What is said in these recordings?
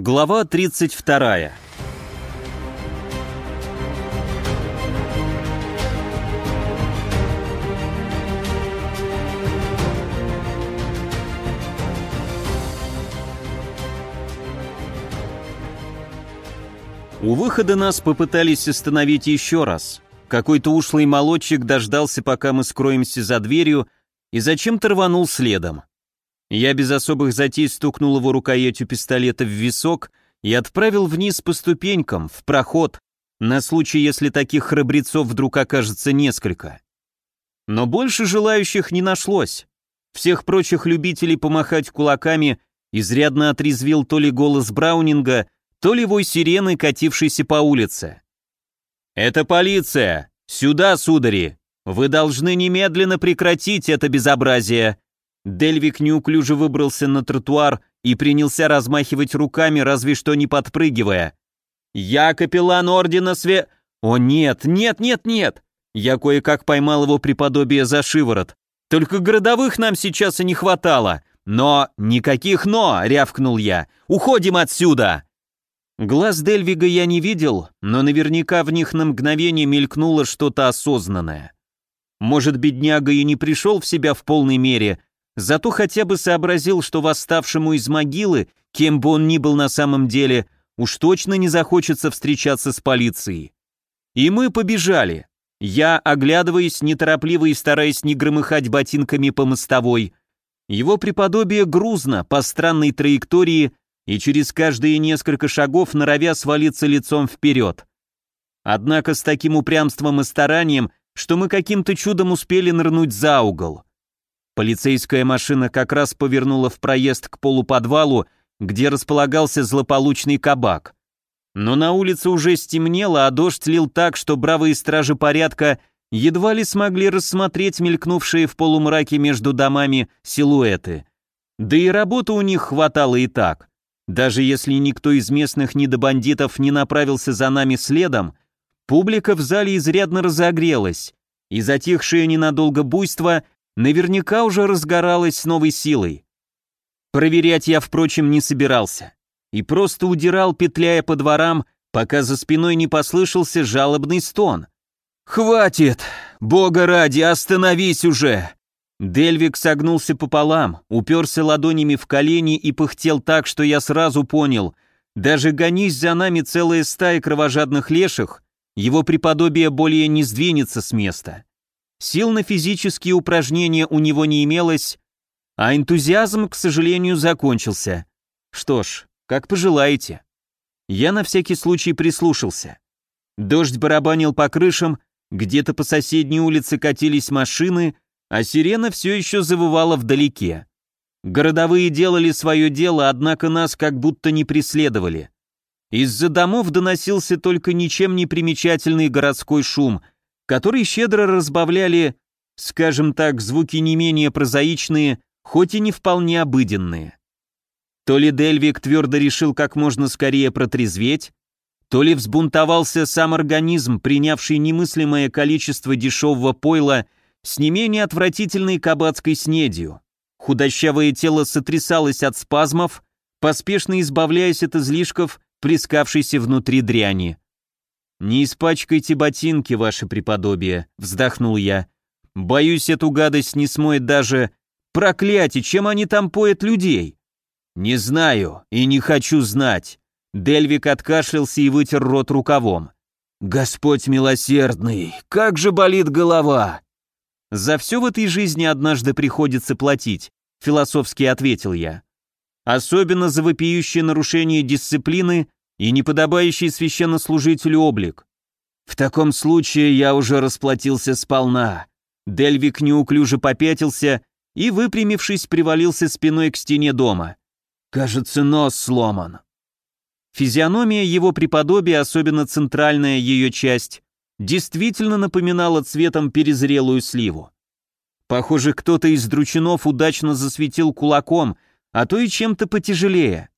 Глава 32. У выхода нас попытались остановить еще раз. Какой-то ушлый молодчик дождался, пока мы скроемся за дверью, и зачем-то рванул следом. Я без особых затей стукнул его рукоятью пистолета в висок и отправил вниз по ступенькам, в проход, на случай, если таких храбрецов вдруг окажется несколько. Но больше желающих не нашлось. Всех прочих любителей помахать кулаками изрядно отрезвил то ли голос Браунинга, то ли вой сирены, катившейся по улице. «Это полиция! Сюда, судари! Вы должны немедленно прекратить это безобразие!» Дельвик неуклюже выбрался на тротуар и принялся размахивать руками, разве что не подпрыгивая. «Я капеллан Ордена Све...» «О нет, нет, нет, нет!» Я кое-как поймал его преподобие за шиворот. «Только городовых нам сейчас и не хватало!» «Но! Никаких «но!» — рявкнул я. «Уходим отсюда!» Глаз Дельвига я не видел, но наверняка в них на мгновение мелькнуло что-то осознанное. Может, бедняга и не пришел в себя в полной мере, Зато хотя бы сообразил, что восставшему из могилы, кем бы он ни был на самом деле, уж точно не захочется встречаться с полицией. И мы побежали. Я, оглядываясь, неторопливо и стараясь не громыхать ботинками по мостовой, его преподобие грузно, по странной траектории, и через каждые несколько шагов норовя свалиться лицом вперед. Однако с таким упрямством и старанием, что мы каким-то чудом успели нырнуть за угол. Полицейская машина как раз повернула в проезд к полуподвалу, где располагался злополучный кабак. Но на улице уже стемнело, а дождь лил так, что бравые стражи порядка едва ли смогли рассмотреть мелькнувшие в полумраке между домами силуэты. Да и работы у них хватало и так. Даже если никто из местных недобандитов не направился за нами следом, публика в зале изрядно разогрелась, и затихшее ненадолго буйство наверняка уже разгоралась с новой силой. Проверять я, впрочем, не собирался. И просто удирал, петляя по дворам, пока за спиной не послышался жалобный стон. «Хватит! Бога ради, остановись уже!» Дельвик согнулся пополам, уперся ладонями в колени и пыхтел так, что я сразу понял, даже гонись за нами целая стая кровожадных леших, его преподобие более не сдвинется с места. Сил на физические упражнения у него не имелось, а энтузиазм, к сожалению, закончился. Что ж, как пожелаете. Я на всякий случай прислушался. Дождь барабанил по крышам, где-то по соседней улице катились машины, а сирена все еще завывала вдалеке. Городовые делали свое дело, однако нас как будто не преследовали. Из-за домов доносился только ничем не примечательный городской шум — который щедро разбавляли, скажем так, звуки не менее прозаичные, хоть и не вполне обыденные. То ли Дельвик твердо решил как можно скорее протрезветь, то ли взбунтовался сам организм, принявший немыслимое количество дешевого пойла с не менее отвратительной кабацкой снедью. Худощавое тело сотрясалось от спазмов, поспешно избавляясь от излишков, плескавшейся внутри дряни. «Не испачкайте ботинки, ваше преподобие», — вздохнул я. «Боюсь, эту гадость не смоет даже... Проклятие, чем они там поят людей?» «Не знаю и не хочу знать». Дельвик откашлялся и вытер рот рукавом. «Господь милосердный, как же болит голова!» «За все в этой жизни однажды приходится платить», — философски ответил я. «Особенно за вопиющее нарушение дисциплины и неподобающий священнослужителю облик. В таком случае я уже расплатился сполна. Дельвик неуклюже попятился и, выпрямившись, привалился спиной к стене дома. Кажется, нос сломан. Физиономия его преподобия, особенно центральная ее часть, действительно напоминала цветом перезрелую сливу. Похоже, кто-то из дручинов удачно засветил кулаком, а то и чем-то потяжелее.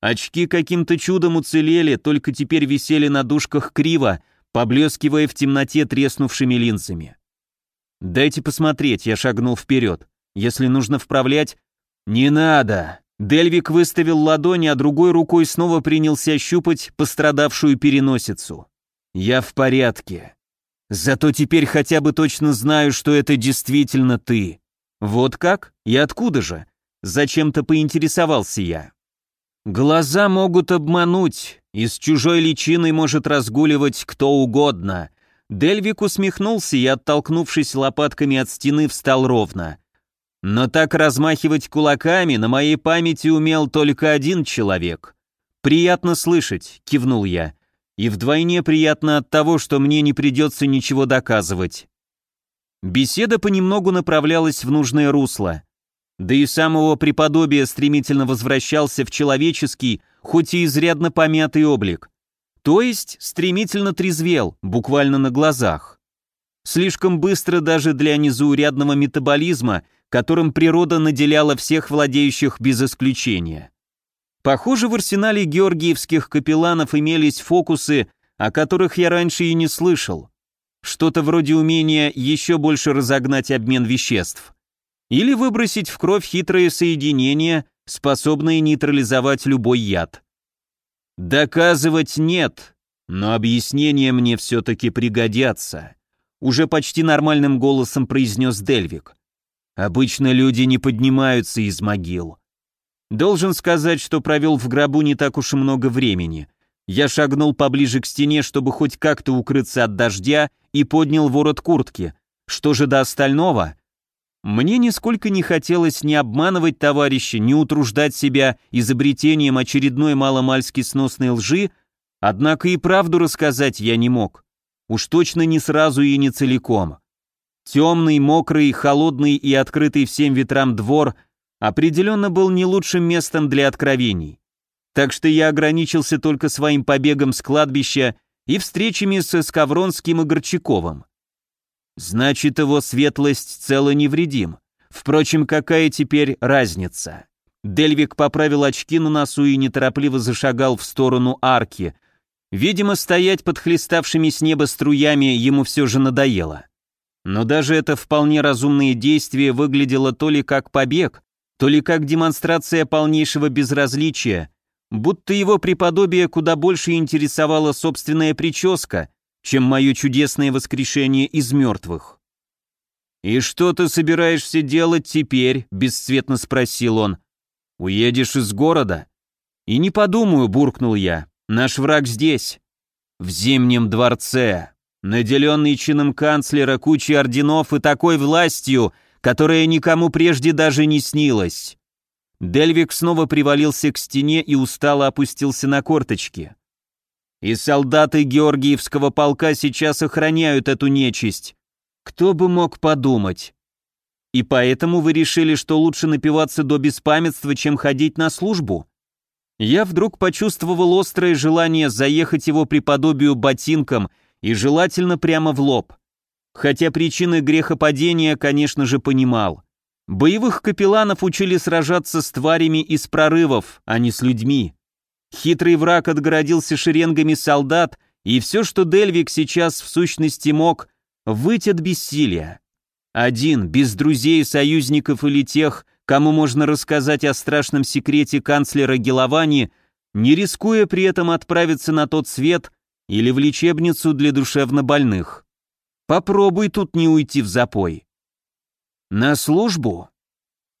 Очки каким-то чудом уцелели, только теперь висели на дужках криво, поблескивая в темноте треснувшими линзами. «Дайте посмотреть», я шагнул вперед. «Если нужно вправлять...» «Не надо!» Дельвик выставил ладони, а другой рукой снова принялся щупать пострадавшую переносицу. «Я в порядке. Зато теперь хотя бы точно знаю, что это действительно ты». «Вот как? И откуда же?» Зачем-то поинтересовался я. «Глаза могут обмануть, и с чужой личиной может разгуливать кто угодно». Дельвик усмехнулся и, оттолкнувшись лопатками от стены, встал ровно. Но так размахивать кулаками на моей памяти умел только один человек. «Приятно слышать», — кивнул я. «И вдвойне приятно от того, что мне не придется ничего доказывать». Беседа понемногу направлялась в нужное русло. Да и самого преподобия стремительно возвращался в человеческий, хоть и изрядно помятый облик. То есть стремительно трезвел, буквально на глазах. Слишком быстро даже для незаурядного метаболизма — которым природа наделяла всех владеющих без исключения. Похоже, в арсенале георгиевских капелланов имелись фокусы, о которых я раньше и не слышал. Что-то вроде умения еще больше разогнать обмен веществ. Или выбросить в кровь хитрые соединения, способные нейтрализовать любой яд. Доказывать нет, но объяснения мне все-таки пригодятся. Уже почти нормальным голосом произнес Дельвик. Обычно люди не поднимаются из могил. Должен сказать, что провел в гробу не так уж и много времени. Я шагнул поближе к стене, чтобы хоть как-то укрыться от дождя, и поднял ворот куртки. Что же до остального? Мне нисколько не хотелось ни обманывать товарища, ни утруждать себя изобретением очередной маломальски сносной лжи, однако и правду рассказать я не мог. Уж точно не сразу и не целиком. Темный, мокрый, холодный и открытый всем ветрам двор определенно был не лучшим местом для откровений. Так что я ограничился только своим побегом с кладбища и встречами с Скавронским и Горчаковым. Значит, его светлость цело невредим. Впрочем, какая теперь разница? Дельвик поправил очки на носу и неторопливо зашагал в сторону арки. Видимо, стоять под хлеставшими с неба струями ему все же надоело. Но даже это вполне разумное действие выглядело то ли как побег, то ли как демонстрация полнейшего безразличия, будто его преподобие куда больше интересовала собственная прическа, чем мое чудесное воскрешение из мертвых. «И что ты собираешься делать теперь?» — бесцветно спросил он. «Уедешь из города?» «И не подумаю», — буркнул я. «Наш враг здесь, в Зимнем дворце» наделенный чином канцлера, кучей орденов и такой властью, которая никому прежде даже не снилась. Дельвик снова привалился к стене и устало опустился на корточки. И солдаты Георгиевского полка сейчас охраняют эту нечисть. Кто бы мог подумать? И поэтому вы решили, что лучше напиваться до беспамятства, чем ходить на службу? Я вдруг почувствовал острое желание заехать его преподобию ботинком и желательно прямо в лоб. Хотя причины грехопадения, конечно же, понимал. Боевых капелланов учили сражаться с тварями из прорывов, а не с людьми. Хитрый враг отгородился шеренгами солдат, и все, что Дельвик сейчас в сущности мог, выть от бессилия. Один, без друзей, союзников или тех, кому можно рассказать о страшном секрете канцлера Геловани, не рискуя при этом отправиться на тот свет, или в лечебницу для душевнобольных. Попробуй тут не уйти в запой. На службу?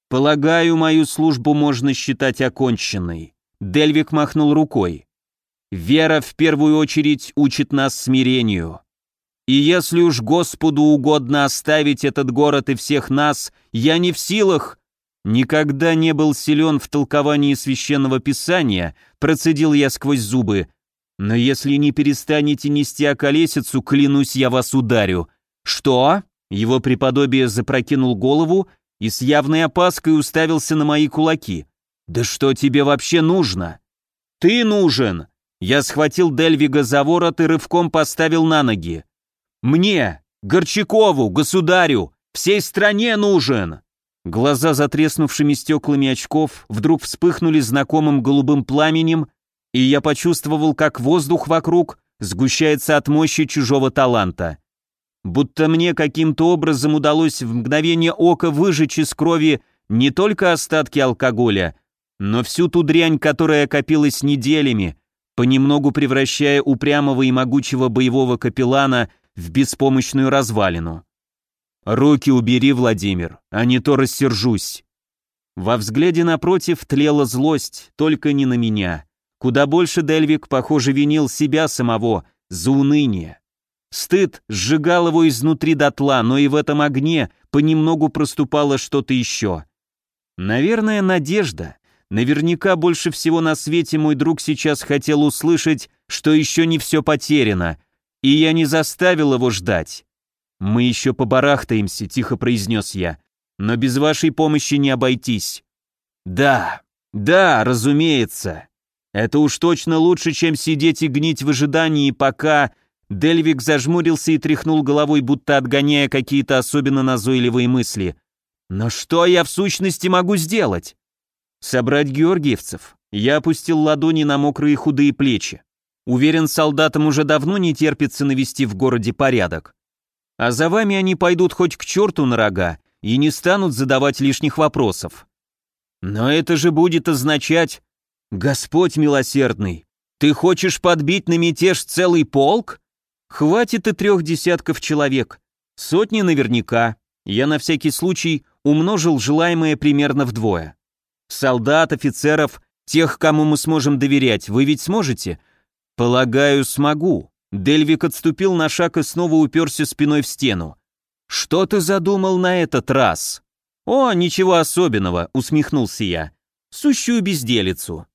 Полагаю, мою службу можно считать оконченной. Дельвик махнул рукой. Вера в первую очередь учит нас смирению. И если уж Господу угодно оставить этот город и всех нас, я не в силах, никогда не был силен в толковании священного писания, процедил я сквозь зубы, но если не перестанете нести околесицу, клянусь, я вас ударю. Что? Его преподобие запрокинул голову и с явной опаской уставился на мои кулаки. Да что тебе вообще нужно? Ты нужен. Я схватил Дельвига за ворот и рывком поставил на ноги. Мне, Горчакову, государю, всей стране нужен. Глаза за треснувшими стеклами очков вдруг вспыхнули знакомым голубым пламенем, и я почувствовал, как воздух вокруг сгущается от мощи чужого таланта. Будто мне каким-то образом удалось в мгновение ока выжечь из крови не только остатки алкоголя, Но всю ту дрянь, которая копилась неделями, понемногу превращая упрямого и могучего боевого капеллана в беспомощную развалину. «Руки убери, Владимир, а не то рассержусь». Во взгляде напротив тлела злость, только не на меня. Куда больше Дельвик, похоже, винил себя самого за уныние. Стыд сжигал его изнутри дотла, но и в этом огне понемногу проступало что-то еще. Наверное, надежда. Наверняка больше всего на свете мой друг сейчас хотел услышать, что еще не все потеряно, и я не заставил его ждать. «Мы еще побарахтаемся», — тихо произнес я, — «но без вашей помощи не обойтись». «Да, да, разумеется. Это уж точно лучше, чем сидеть и гнить в ожидании, пока...» Дельвик зажмурился и тряхнул головой, будто отгоняя какие-то особенно назойливые мысли. «Но что я в сущности могу сделать?» «Собрать георгиевцев». Я опустил ладони на мокрые худые плечи. Уверен, солдатам уже давно не терпится навести в городе порядок. А за вами они пойдут хоть к черту на рога и не станут задавать лишних вопросов. Но это же будет означать... Господь милосердный, ты хочешь подбить на мятеж целый полк? Хватит и трех десятков человек. Сотни наверняка. Я на всякий случай умножил желаемое примерно вдвое. Солдат, офицеров, тех, кому мы сможем доверять, вы ведь сможете? Полагаю, смогу. Дельвик отступил на шаг и снова уперся спиной в стену. Что ты задумал на этот раз? О, ничего особенного, усмехнулся я. Сущую безделицу.